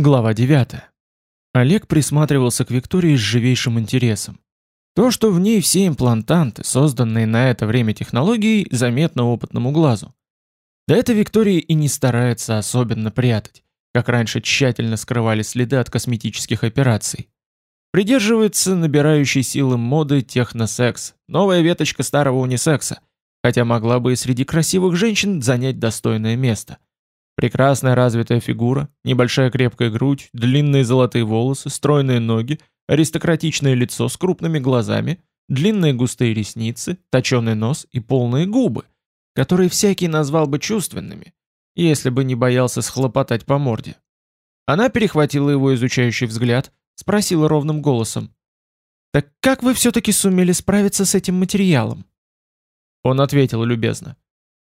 Глава 9. Олег присматривался к Виктории с живейшим интересом. То, что в ней все имплантанты, созданные на это время технологией, заметно опытному глазу. Да это Виктория и не старается особенно прятать, как раньше тщательно скрывали следы от косметических операций. Придерживается набирающей силы моды техносекс, новая веточка старого унисекса, хотя могла бы и среди красивых женщин занять достойное место – Прекрасная развитая фигура, небольшая крепкая грудь, длинные золотые волосы, стройные ноги, аристократичное лицо с крупными глазами, длинные густые ресницы, точеный нос и полные губы, которые всякий назвал бы чувственными, если бы не боялся схлопотать по морде. Она перехватила его изучающий взгляд, спросила ровным голосом. «Так как вы все-таки сумели справиться с этим материалом?» Он ответил любезно.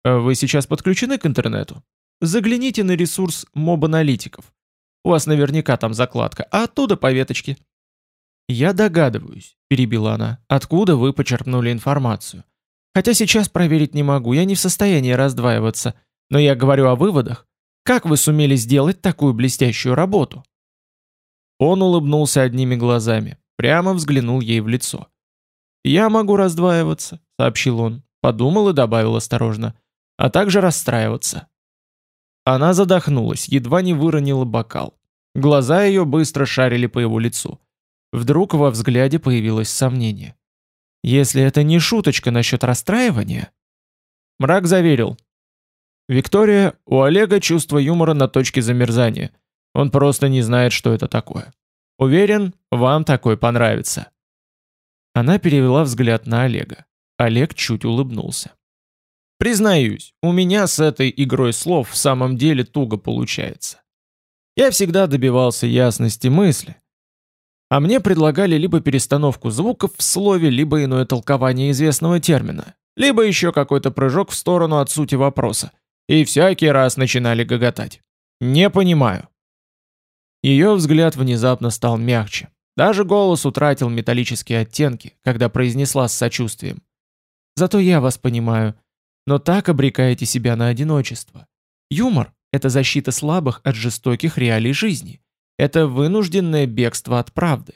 «Вы сейчас подключены к интернету?» Загляните на ресурс моб-аналитиков. У вас наверняка там закладка, а оттуда по веточке. Я догадываюсь, перебила она, откуда вы почерпнули информацию. Хотя сейчас проверить не могу, я не в состоянии раздваиваться, но я говорю о выводах. Как вы сумели сделать такую блестящую работу? Он улыбнулся одними глазами, прямо взглянул ей в лицо. «Я могу раздваиваться», — сообщил он, подумал и добавил осторожно, «а также расстраиваться». Она задохнулась, едва не выронила бокал. Глаза ее быстро шарили по его лицу. Вдруг во взгляде появилось сомнение. Если это не шуточка насчет расстраивания... Мрак заверил. Виктория, у Олега чувство юмора на точке замерзания. Он просто не знает, что это такое. Уверен, вам такой понравится. Она перевела взгляд на Олега. Олег чуть улыбнулся. Признаюсь, у меня с этой игрой слов в самом деле туго получается. Я всегда добивался ясности мысли. А мне предлагали либо перестановку звуков в слове, либо иное толкование известного термина, либо еще какой-то прыжок в сторону от сути вопроса. И всякий раз начинали гоготать. Не понимаю. Ее взгляд внезапно стал мягче. Даже голос утратил металлические оттенки, когда произнесла с сочувствием. «Зато я вас понимаю но так обрекаете себя на одиночество. Юмор – это защита слабых от жестоких реалий жизни. Это вынужденное бегство от правды.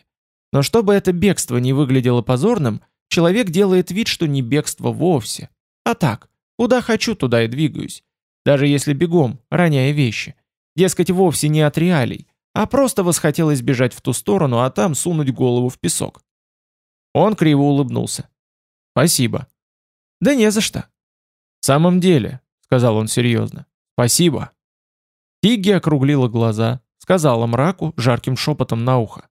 Но чтобы это бегство не выглядело позорным, человек делает вид, что не бегство вовсе. А так, куда хочу, туда и двигаюсь. Даже если бегом, роняя вещи. Дескать, вовсе не от реалий, а просто восхотелось бежать в ту сторону, а там сунуть голову в песок. Он криво улыбнулся. «Спасибо». «Да не за что. «В самом деле», — сказал он серьезно, — «спасибо». Тигги округлила глаза, сказала мраку жарким шепотом на ухо.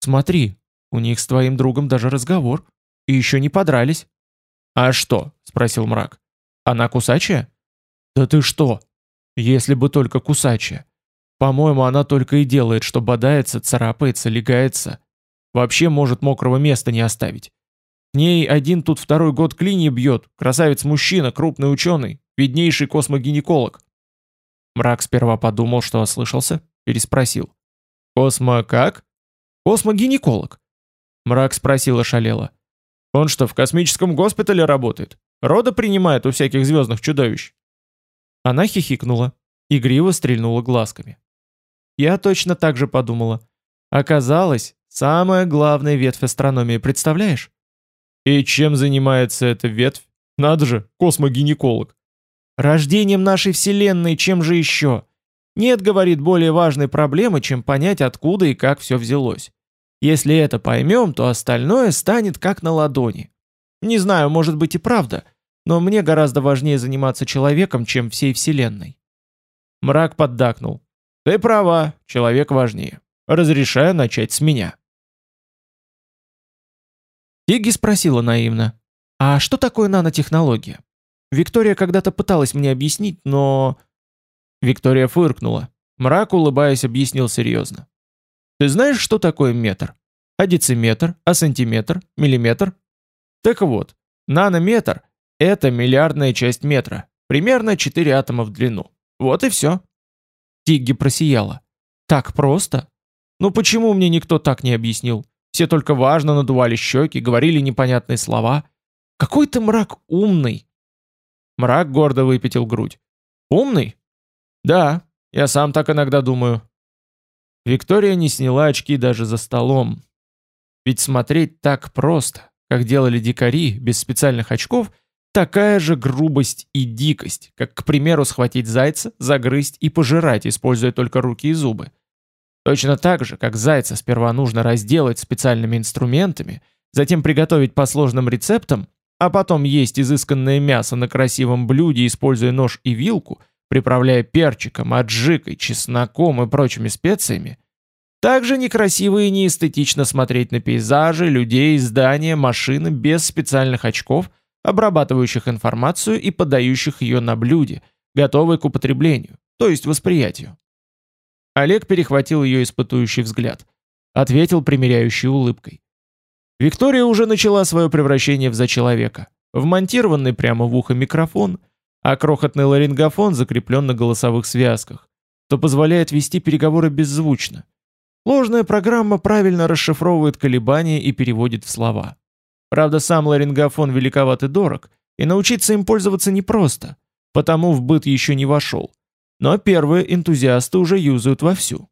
«Смотри, у них с твоим другом даже разговор, и еще не подрались». «А что?» — спросил мрак. «Она кусачая?» «Да ты что? Если бы только кусачая. По-моему, она только и делает, что бодается, царапается, легается. Вообще может мокрого места не оставить. Ней один тут второй год клини бьет, красавец-мужчина, крупный ученый, виднейший космогинеколог. Мрак сперва подумал, что ослышался, переспросил. «Космо как?» «Космогинеколог». Мрак спросил ошалело. «Он что, в космическом госпитале работает? Рода принимает у всяких звездных чудовищ?» Она хихикнула, игриво стрельнула глазками. Я точно так же подумала. Оказалось, самая главная ветвь астрономии, представляешь? И чем занимается эта ветвь? Надо же, космогинеколог. Рождением нашей Вселенной, чем же еще? Нет, говорит, более важной проблемы, чем понять, откуда и как все взялось. Если это поймем, то остальное станет как на ладони. Не знаю, может быть и правда, но мне гораздо важнее заниматься человеком, чем всей Вселенной. Мрак поддакнул. Ты права, человек важнее. Разрешаю начать с меня. Игги спросила наивно, «А что такое нанотехнология? Виктория когда-то пыталась мне объяснить, но...» Виктория фыркнула. Мрак, улыбаясь, объяснил серьезно. «Ты знаешь, что такое метр? А дециметр? А сантиметр? Миллиметр?» Так вот, нанометр — это миллиардная часть метра, примерно 4 атома в длину. Вот и все. Тигги просияла. «Так просто? Ну почему мне никто так не объяснил? Все только важно надували щеки, говорили непонятные слова. Какой ты мрак умный!» Мрак гордо выпятил грудь. «Умный?» «Да, я сам так иногда думаю». Виктория не сняла очки даже за столом. Ведь смотреть так просто, как делали дикари, без специальных очков, такая же грубость и дикость, как, к примеру, схватить зайца, загрызть и пожирать, используя только руки и зубы. Точно так же, как зайца сперва нужно разделать специальными инструментами, затем приготовить по сложным рецептам, а потом есть изысканное мясо на красивом блюде, используя нож и вилку – приправляя перчиком, аджикой, чесноком и прочими специями, также некрасиво и неэстетично смотреть на пейзажи, людей, здания, машины без специальных очков, обрабатывающих информацию и подающих ее на блюде, готовые к употреблению, то есть восприятию. Олег перехватил ее испытующий взгляд. Ответил примиряющей улыбкой. Виктория уже начала свое превращение в за человека. Вмонтированный прямо в ухо микрофон – а крохотный ларингофон закреплен на голосовых связках, что позволяет вести переговоры беззвучно. Ложная программа правильно расшифровывает колебания и переводит в слова. Правда, сам ларингофон великоват и дорог, и научиться им пользоваться непросто, потому в быт еще не вошел. Но первые энтузиасты уже юзают вовсю.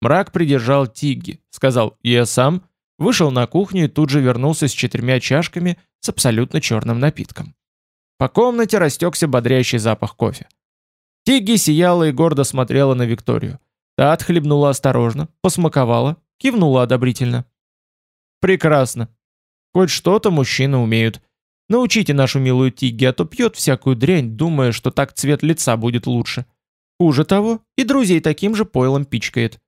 Мрак придержал Тигги, сказал «я сам», вышел на кухню и тут же вернулся с четырьмя чашками с абсолютно черным напитком. По комнате растекся бодрящий запах кофе. Тигги сияла и гордо смотрела на Викторию. Та отхлебнула осторожно, посмаковала, кивнула одобрительно. «Прекрасно. Хоть что-то мужчины умеют. Научите нашу милую Тигги, а то пьет всякую дрянь, думая, что так цвет лица будет лучше. Хуже того, и друзей таким же пойлом пичкает».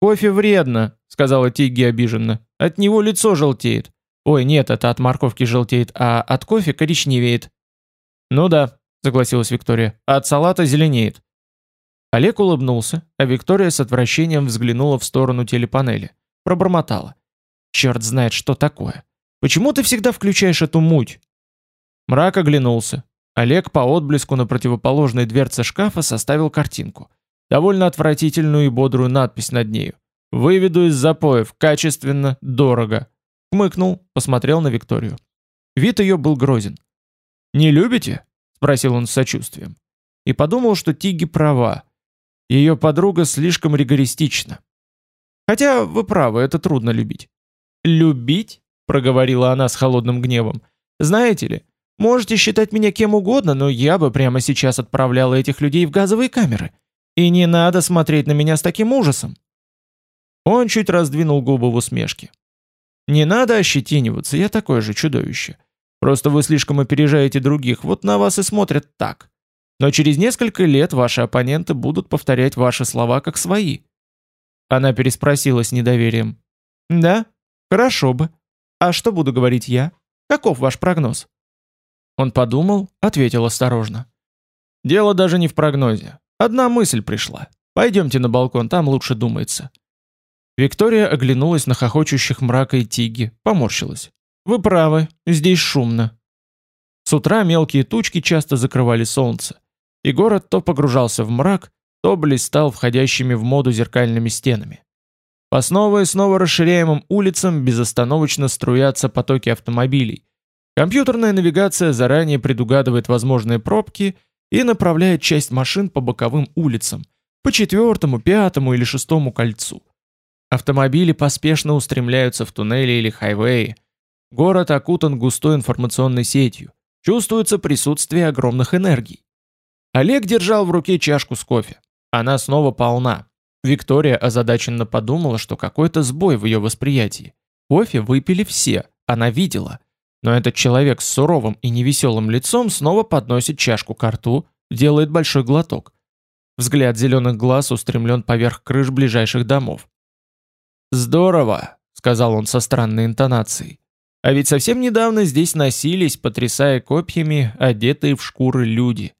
«Кофе вредно», — сказала Тигги обиженно. «От него лицо желтеет. Ой, нет, это от морковки желтеет, а от кофе коричневеет». «Ну да», — согласилась Виктория, — «а от салата зеленеет». Олег улыбнулся, а Виктория с отвращением взглянула в сторону телепанели. Пробормотала. «Черт знает, что такое. Почему ты всегда включаешь эту муть?» Мрак оглянулся. Олег по отблеску на противоположной дверце шкафа составил картинку. Довольно отвратительную и бодрую надпись над нею. «Выведу из запоев. Качественно. Дорого». Хмыкнул, посмотрел на Викторию. Вид ее был грозен. «Не любите?» — спросил он с сочувствием. И подумал, что Тиги права. Ее подруга слишком ригористична. Хотя вы правы, это трудно любить. «Любить?» — проговорила она с холодным гневом. «Знаете ли, можете считать меня кем угодно, но я бы прямо сейчас отправляла этих людей в газовые камеры. И не надо смотреть на меня с таким ужасом». Он чуть раздвинул губы в усмешке. «Не надо ощетиниваться, я такое же чудовище. Просто вы слишком опережаете других, вот на вас и смотрят так. Но через несколько лет ваши оппоненты будут повторять ваши слова как свои. Она переспросила с недоверием. Да? Хорошо бы. А что буду говорить я? Каков ваш прогноз? Он подумал, ответил осторожно. Дело даже не в прогнозе. Одна мысль пришла. Пойдемте на балкон, там лучше думается. Виктория оглянулась на хохочущих мрака и тиги, поморщилась. Вы правы, здесь шумно. С утра мелкие тучки часто закрывали солнце, и город то погружался в мрак, то блистал входящими в моду зеркальными стенами. По снова и снова расширяемым улицам безостановочно струятся потоки автомобилей. Компьютерная навигация заранее предугадывает возможные пробки и направляет часть машин по боковым улицам, по четвертому, пятому или шестому кольцу. Автомобили поспешно устремляются в туннели или хайвеи, Город окутан густой информационной сетью. Чувствуется присутствие огромных энергий. Олег держал в руке чашку с кофе. Она снова полна. Виктория озадаченно подумала, что какой-то сбой в ее восприятии. Кофе выпили все, она видела. Но этот человек с суровым и невеселым лицом снова подносит чашку к рту, делает большой глоток. Взгляд зеленых глаз устремлен поверх крыш ближайших домов. «Здорово», — сказал он со странной интонацией. А ведь совсем недавно здесь носились, потрясая копьями, одетые в шкуры люди.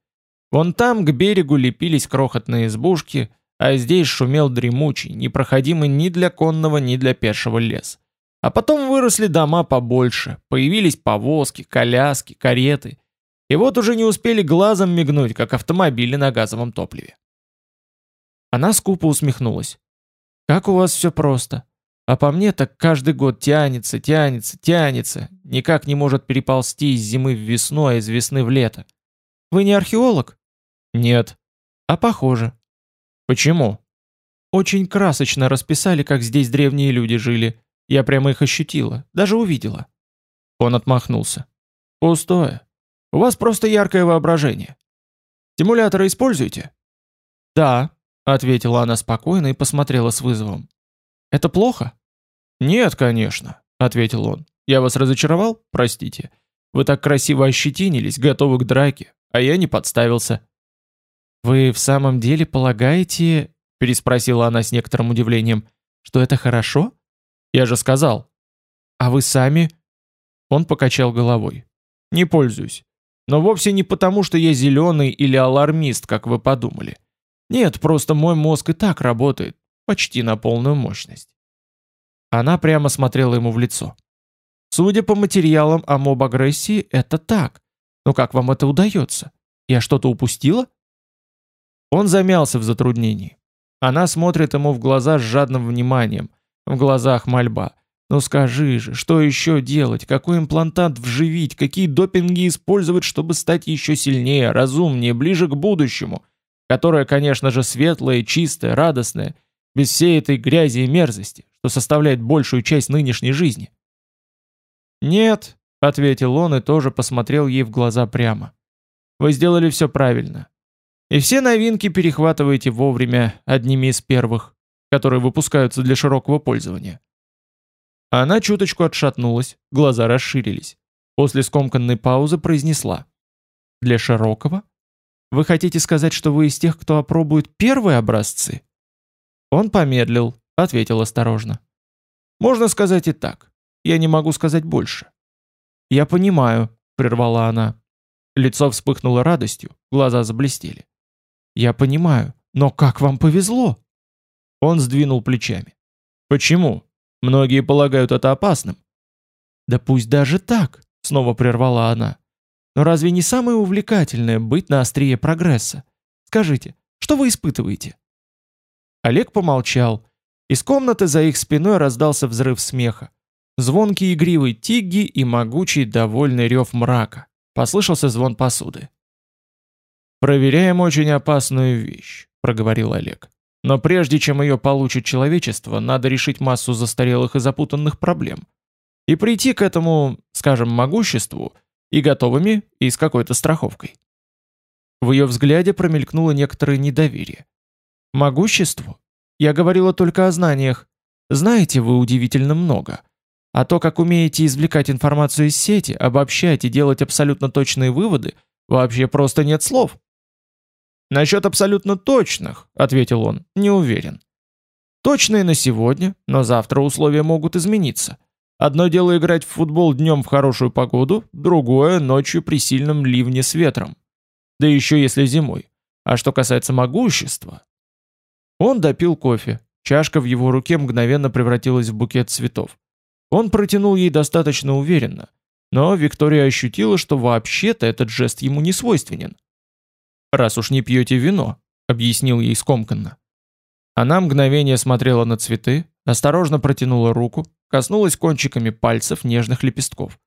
Вон там к берегу лепились крохотные избушки, а здесь шумел дремучий, непроходимый ни для конного, ни для пешего лес. А потом выросли дома побольше, появились повозки, коляски, кареты. И вот уже не успели глазом мигнуть, как автомобили на газовом топливе. Она скупо усмехнулась. «Как у вас все просто. А по мне так каждый год тянется, тянется, тянется, никак не может переползти из зимы в весну, а из весны в лето. Вы не археолог? Нет. А похоже. Почему? очень красочно расписали, как здесь древние люди жили. Я прямо их ощутила, даже увидела». Он отмахнулся. «Пустое. У вас просто яркое воображение. Стимуляторы используете?» «Да», — ответила она спокойно и посмотрела с вызовом. «Это плохо?» «Нет, конечно», — ответил он. «Я вас разочаровал? Простите. Вы так красиво ощетинились, готовы к драке, а я не подставился». «Вы в самом деле полагаете, — переспросила она с некоторым удивлением, — что это хорошо? Я же сказал». «А вы сами?» Он покачал головой. «Не пользуюсь. Но вовсе не потому, что я зеленый или алармист, как вы подумали. Нет, просто мой мозг и так работает, почти на полную мощность». Она прямо смотрела ему в лицо. «Судя по материалам о моб-агрессии, это так. Но как вам это удается? Я что-то упустила?» Он замялся в затруднении. Она смотрит ему в глаза с жадным вниманием, в глазах мольба. «Ну скажи же, что еще делать? Какой имплантант вживить? Какие допинги использовать, чтобы стать еще сильнее, разумнее, ближе к будущему? Которое, конечно же, светлое, чистое, радостное, без всей этой грязи и мерзости, что составляет большую часть нынешней жизни». «Нет», — ответил он и тоже посмотрел ей в глаза прямо. «Вы сделали все правильно. И все новинки перехватываете вовремя одними из первых, которые выпускаются для широкого пользования. Она чуточку отшатнулась, глаза расширились. После скомканной паузы произнесла. «Для широкого? Вы хотите сказать, что вы из тех, кто опробует первые образцы?» Он помедлил, ответил осторожно. «Можно сказать и так. Я не могу сказать больше». «Я понимаю», — прервала она. Лицо вспыхнуло радостью, глаза заблестели. Я понимаю, но как вам повезло? Он сдвинул плечами. Почему? Многие полагают это опасным. Да пусть даже так, снова прервала она. Но разве не самое увлекательное быть на острие прогресса? Скажите, что вы испытываете? Олег помолчал. Из комнаты за их спиной раздался взрыв смеха. Звонкий игривый тигги и могучий довольный рев мрака. Послышался звон посуды. «Проверяем очень опасную вещь», — проговорил Олег. «Но прежде чем ее получит человечество, надо решить массу застарелых и запутанных проблем. И прийти к этому, скажем, могуществу, и готовыми, и с какой-то страховкой». В ее взгляде промелькнуло некоторое недоверие. «Могуществу? Я говорила только о знаниях. Знаете вы удивительно много. А то, как умеете извлекать информацию из сети, обобщать и делать абсолютно точные выводы, вообще просто нет слов». «Насчет абсолютно точных», — ответил он, — «не уверен». «Точные на сегодня, но завтра условия могут измениться. Одно дело играть в футбол днем в хорошую погоду, другое — ночью при сильном ливне с ветром. Да еще если зимой. А что касается могущества...» Он допил кофе. Чашка в его руке мгновенно превратилась в букет цветов. Он протянул ей достаточно уверенно, но Виктория ощутила, что вообще-то этот жест ему не свойственен раз уж не пьете вино», — объяснил ей скомканно. Она мгновение смотрела на цветы, осторожно протянула руку, коснулась кончиками пальцев нежных лепестков,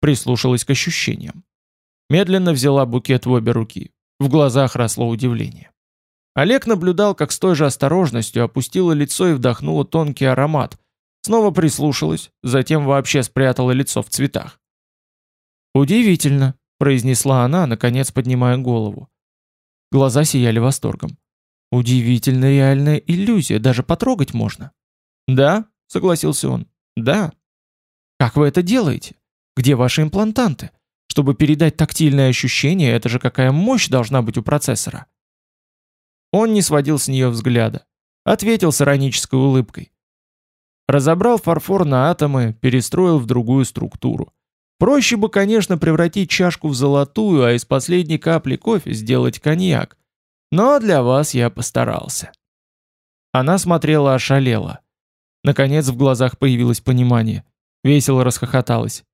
прислушалась к ощущениям. Медленно взяла букет в обе руки. В глазах росло удивление. Олег наблюдал, как с той же осторожностью опустила лицо и вдохнула тонкий аромат, снова прислушалась, затем вообще спрятала лицо в цветах. «Удивительно», — произнесла она, наконец поднимая голову. Глаза сияли восторгом. Удивительно реальная иллюзия, даже потрогать можно. Да, согласился он. Да. Как вы это делаете? Где ваши имплантанты? Чтобы передать тактильное ощущение, это же какая мощь должна быть у процессора. Он не сводил с нее взгляда. Ответил с иронической улыбкой. Разобрал фарфор на атомы, перестроил в другую структуру. Проще бы, конечно, превратить чашку в золотую, а из последней капли кофе сделать коньяк. Но для вас я постарался. Она смотрела ошалела. Наконец в глазах появилось понимание. Весело расхохоталась.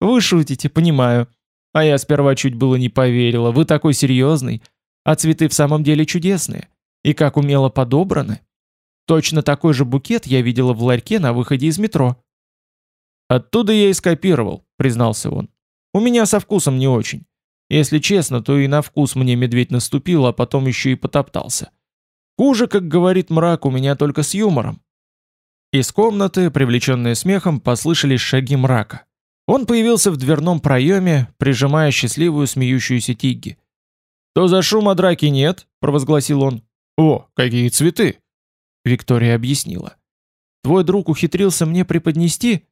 «Вы шутите, понимаю. А я сперва чуть было не поверила. Вы такой серьезный. А цветы в самом деле чудесные. И как умело подобраны. Точно такой же букет я видела в ларьке на выходе из метро». «Оттуда я и скопировал», — признался он. «У меня со вкусом не очень. Если честно, то и на вкус мне медведь наступил, а потом еще и потоптался. Хуже, как говорит мрак, у меня только с юмором. Из комнаты, привлеченные смехом, послышались шаги мрака. Он появился в дверном проеме, прижимая счастливую смеющуюся Тигги. «То за шума драки нет», — провозгласил он. «О, какие цветы!» Виктория объяснила. «Твой друг ухитрился мне преподнести?»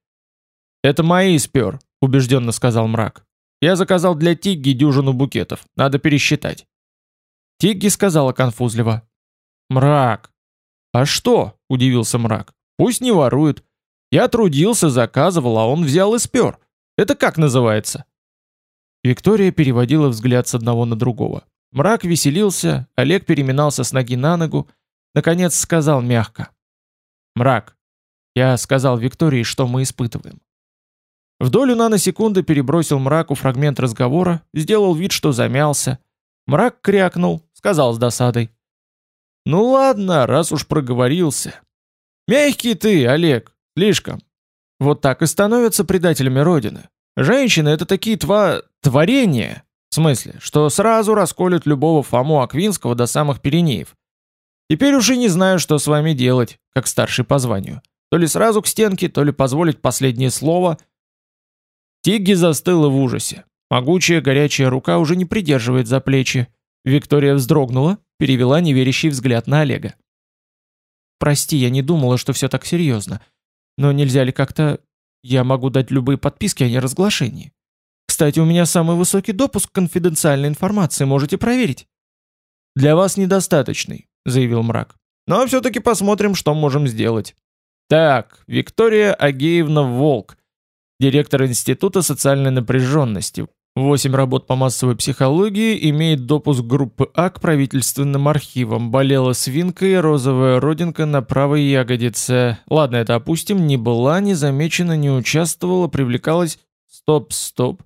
«Это мои спер», — убежденно сказал мрак. «Я заказал для Тигги дюжину букетов. Надо пересчитать». Тигги сказала конфузливо. «Мрак». «А что?» — удивился мрак. «Пусть не ворует. Я трудился, заказывал, а он взял и спер. Это как называется?» Виктория переводила взгляд с одного на другого. Мрак веселился, Олег переминался с ноги на ногу, наконец сказал мягко. «Мрак, я сказал Виктории, что мы испытываем. В долю наносекунды перебросил мраку фрагмент разговора, сделал вид, что замялся. Мрак крякнул, сказал с досадой. «Ну ладно, раз уж проговорился. Мягкий ты, Олег, слишком. Вот так и становятся предателями Родины. Женщины — это такие тва... творения. В смысле, что сразу расколют любого Фому Аквинского до самых Пиренеев. Теперь уже не знаю, что с вами делать, как старший по званию. То ли сразу к стенке, то ли позволить последнее слово — Тигги застыла в ужасе. Могучая горячая рука уже не придерживает за плечи. Виктория вздрогнула, перевела неверящий взгляд на Олега. «Прости, я не думала, что все так серьезно. Но нельзя ли как-то... Я могу дать любые подписки о неразглашении. Кстати, у меня самый высокий допуск к конфиденциальной информации, можете проверить». «Для вас недостаточный», — заявил мрак. «Но все-таки посмотрим, что можем сделать». «Так, Виктория Агеевна Волк, директор Института социальной напряженности. Восемь работ по массовой психологии, имеет допуск группы А к правительственным архивам. Болела свинкой, розовая родинка на правой ягодице. Ладно, это опустим. Не была, не замечена, не участвовала, привлекалась... Стоп, стоп.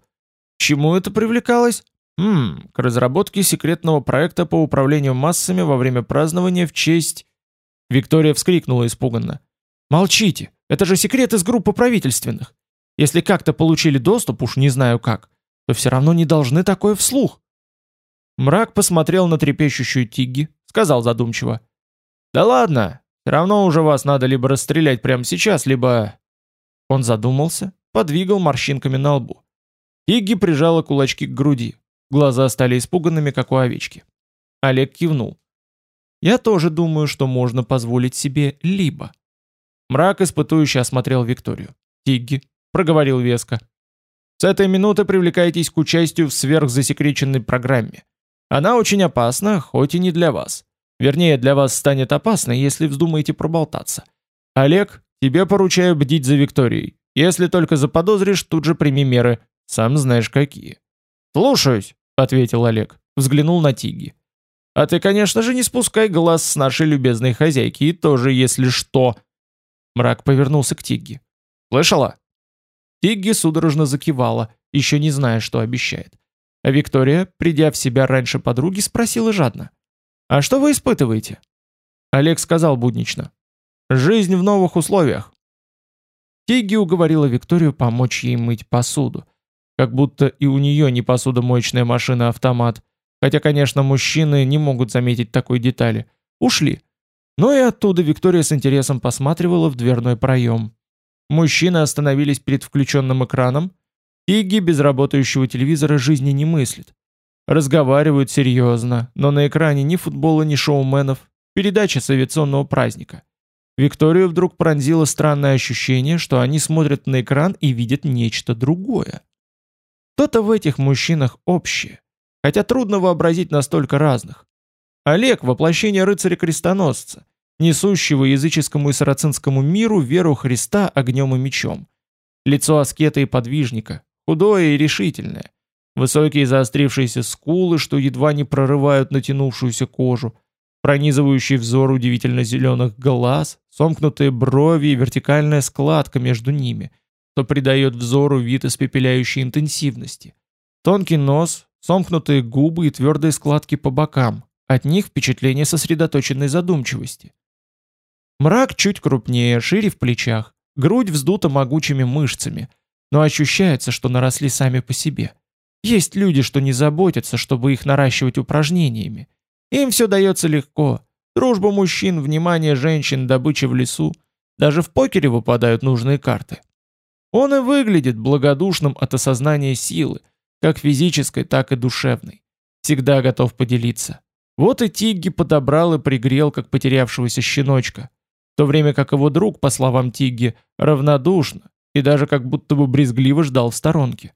чему это привлекалась? Хм, к разработке секретного проекта по управлению массами во время празднования в честь... Виктория вскрикнула испуганно. «Молчите! Это же секрет из группы правительственных! Если как-то получили доступ, уж не знаю как, то все равно не должны такое вслух. Мрак посмотрел на трепещущую Тигги, сказал задумчиво. «Да ладно, все равно уже вас надо либо расстрелять прямо сейчас, либо...» Он задумался, подвигал морщинками на лбу. Тигги прижала кулачки к груди. Глаза стали испуганными, как у овечки. Олег кивнул. «Я тоже думаю, что можно позволить себе либо...» Мрак испытующе осмотрел Викторию. Тигги, проговорил веско. С этой минуты привлекайтесь к участию в сверхзасекреченной программе. Она очень опасна, хоть и не для вас. Вернее, для вас станет опасной, если вздумаете проболтаться. Олег, тебе поручаю бдить за Викторией. Если только заподозришь, тут же прими меры. Сам знаешь какие. Слушаюсь, ответил Олег. Взглянул на Тиги. А ты, конечно же, не спускай глаз с нашей любезной хозяйки, и тоже, если что. Мрак повернулся к Тигги. Слышала? Тигги судорожно закивала, еще не зная, что обещает. А Виктория, придя в себя раньше подруги, спросила жадно. «А что вы испытываете?» Олег сказал буднично. «Жизнь в новых условиях». Тигги уговорила Викторию помочь ей мыть посуду. Как будто и у нее не посудомоечная машина-автомат. Хотя, конечно, мужчины не могут заметить такой детали. Ушли. Но и оттуда Виктория с интересом посматривала в дверной проем. Мужчины остановились перед включенным экраном. Игги без работающего телевизора жизни не мыслит. Разговаривают серьезно, но на экране ни футбола, ни шоуменов. Передача с авиационного праздника. Викторию вдруг пронзило странное ощущение, что они смотрят на экран и видят нечто другое. Что-то в этих мужчинах общее, хотя трудно вообразить настолько разных. Олег – воплощение рыцаря-крестоносца, несущего языческому и сарацинскому миру веру Христа огнем и мечом. Лицо аскета и подвижника, худое и решительное, высокие заострившиеся скулы, что едва не прорывают натянувшуюся кожу, пронизывающий взор удивительно зеленых глаз, сомкнутые брови и вертикальная складка между ними, что придает взору вид испепеляющей интенсивности. Тонкий нос, сомкнутые губы и твердые складки по бокам, от них впечатление сосредоточенной задумчивости. Мрак чуть крупнее, шире в плечах, грудь вздута могучими мышцами, но ощущается, что наросли сами по себе. Есть люди, что не заботятся, чтобы их наращивать упражнениями. Им все дается легко. Дружба мужчин, внимание женщин, добыча в лесу. Даже в покере выпадают нужные карты. Он и выглядит благодушным от осознания силы, как физической, так и душевной. Всегда готов поделиться. Вот и Тигги подобрал и пригрел, как потерявшегося щеночка. То время как его друг, по словам Тигги, равнодушно и даже как будто бы брезгливо ждал в сторонке.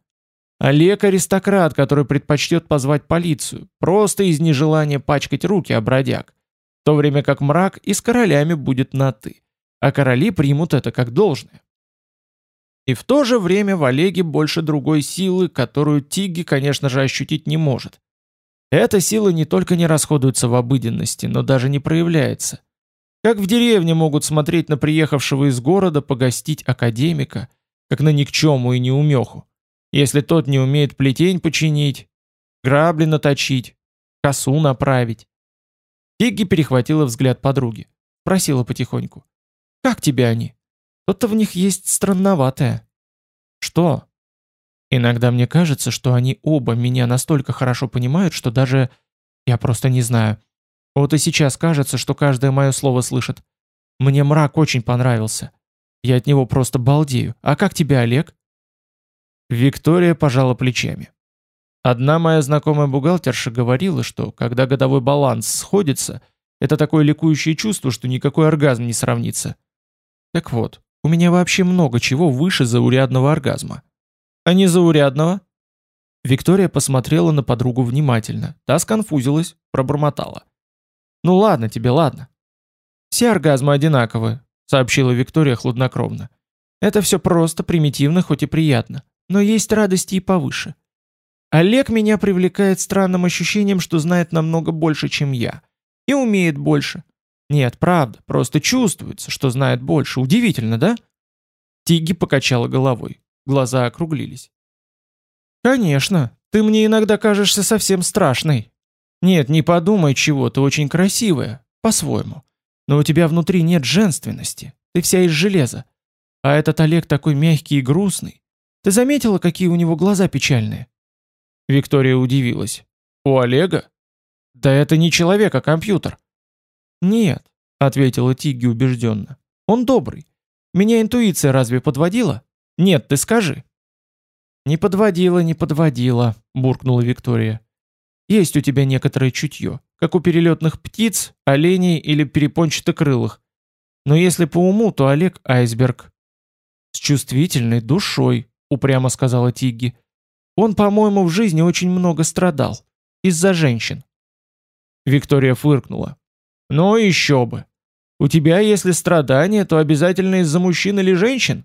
Олег аристократ, который предпочтет позвать полицию, просто из нежелания пачкать руки о бродяг, в то время как мрак и с королями будет на «ты», а короли примут это как должное. И в то же время в Олеге больше другой силы, которую Тигги, конечно же, ощутить не может. Эта сила не только не расходуется в обыденности, но даже не проявляется. Как в деревне могут смотреть на приехавшего из города погостить академика, как на никчему и неумеху, если тот не умеет плетень починить, грабли наточить, косу направить. Тигги перехватила взгляд подруги, просила потихоньку. «Как тебе они?» Что-то в них есть странноватое. Что? Иногда мне кажется, что они оба меня настолько хорошо понимают, что даже... Я просто не знаю. Вот и сейчас кажется, что каждое мое слово слышит. Мне мрак очень понравился. Я от него просто балдею. А как тебе, Олег? Виктория пожала плечами. Одна моя знакомая бухгалтерша говорила, что когда годовой баланс сходится, это такое ликующее чувство, что никакой оргазм не сравнится. Так вот, у меня вообще много чего выше заурядного оргазма. А не заурядного? Виктория посмотрела на подругу внимательно. Та сконфузилась, пробормотала. «Ну ладно тебе, ладно». «Все оргазмы одинаковы», — сообщила Виктория хладнокровно. «Это все просто, примитивно, хоть и приятно. Но есть радости и повыше. Олег меня привлекает странным ощущением, что знает намного больше, чем я. И умеет больше. Нет, правда, просто чувствуется, что знает больше. Удивительно, да? Тигги покачала головой. Глаза округлились. Конечно, ты мне иногда кажешься совсем страшной. Нет, не подумай чего, ты очень красивая, по-своему. Но у тебя внутри нет женственности. Ты вся из железа. А этот Олег такой мягкий и грустный. Ты заметила, какие у него глаза печальные? Виктория удивилась. У Олега? Да это не человек, а компьютер. «Нет», — ответила Тигги убежденно. «Он добрый. Меня интуиция разве подводила? Нет, ты скажи». «Не подводила, не подводила», — буркнула Виктория. «Есть у тебя некоторое чутье, как у перелетных птиц, оленей или перепончатокрылых. Но если по уму, то Олег айсберг». «С чувствительной душой», — упрямо сказала Тигги. «Он, по-моему, в жизни очень много страдал. Из-за женщин». Виктория фыркнула. Ну еще бы. У тебя, если страдания, то обязательно из-за мужчин или женщин.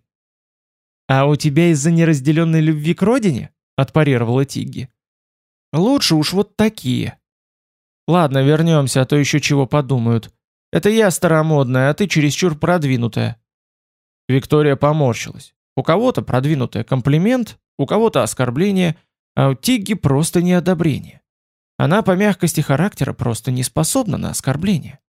А у тебя из-за неразделенной любви к родине? Отпарировала Тигги. Лучше уж вот такие. Ладно, вернемся, а то еще чего подумают. Это я старомодная, а ты чересчур продвинутая. Виктория поморщилась. У кого-то продвинутая комплимент, у кого-то оскорбление, а у Тигги просто неодобрение. Она по мягкости характера просто не способна на оскорбление.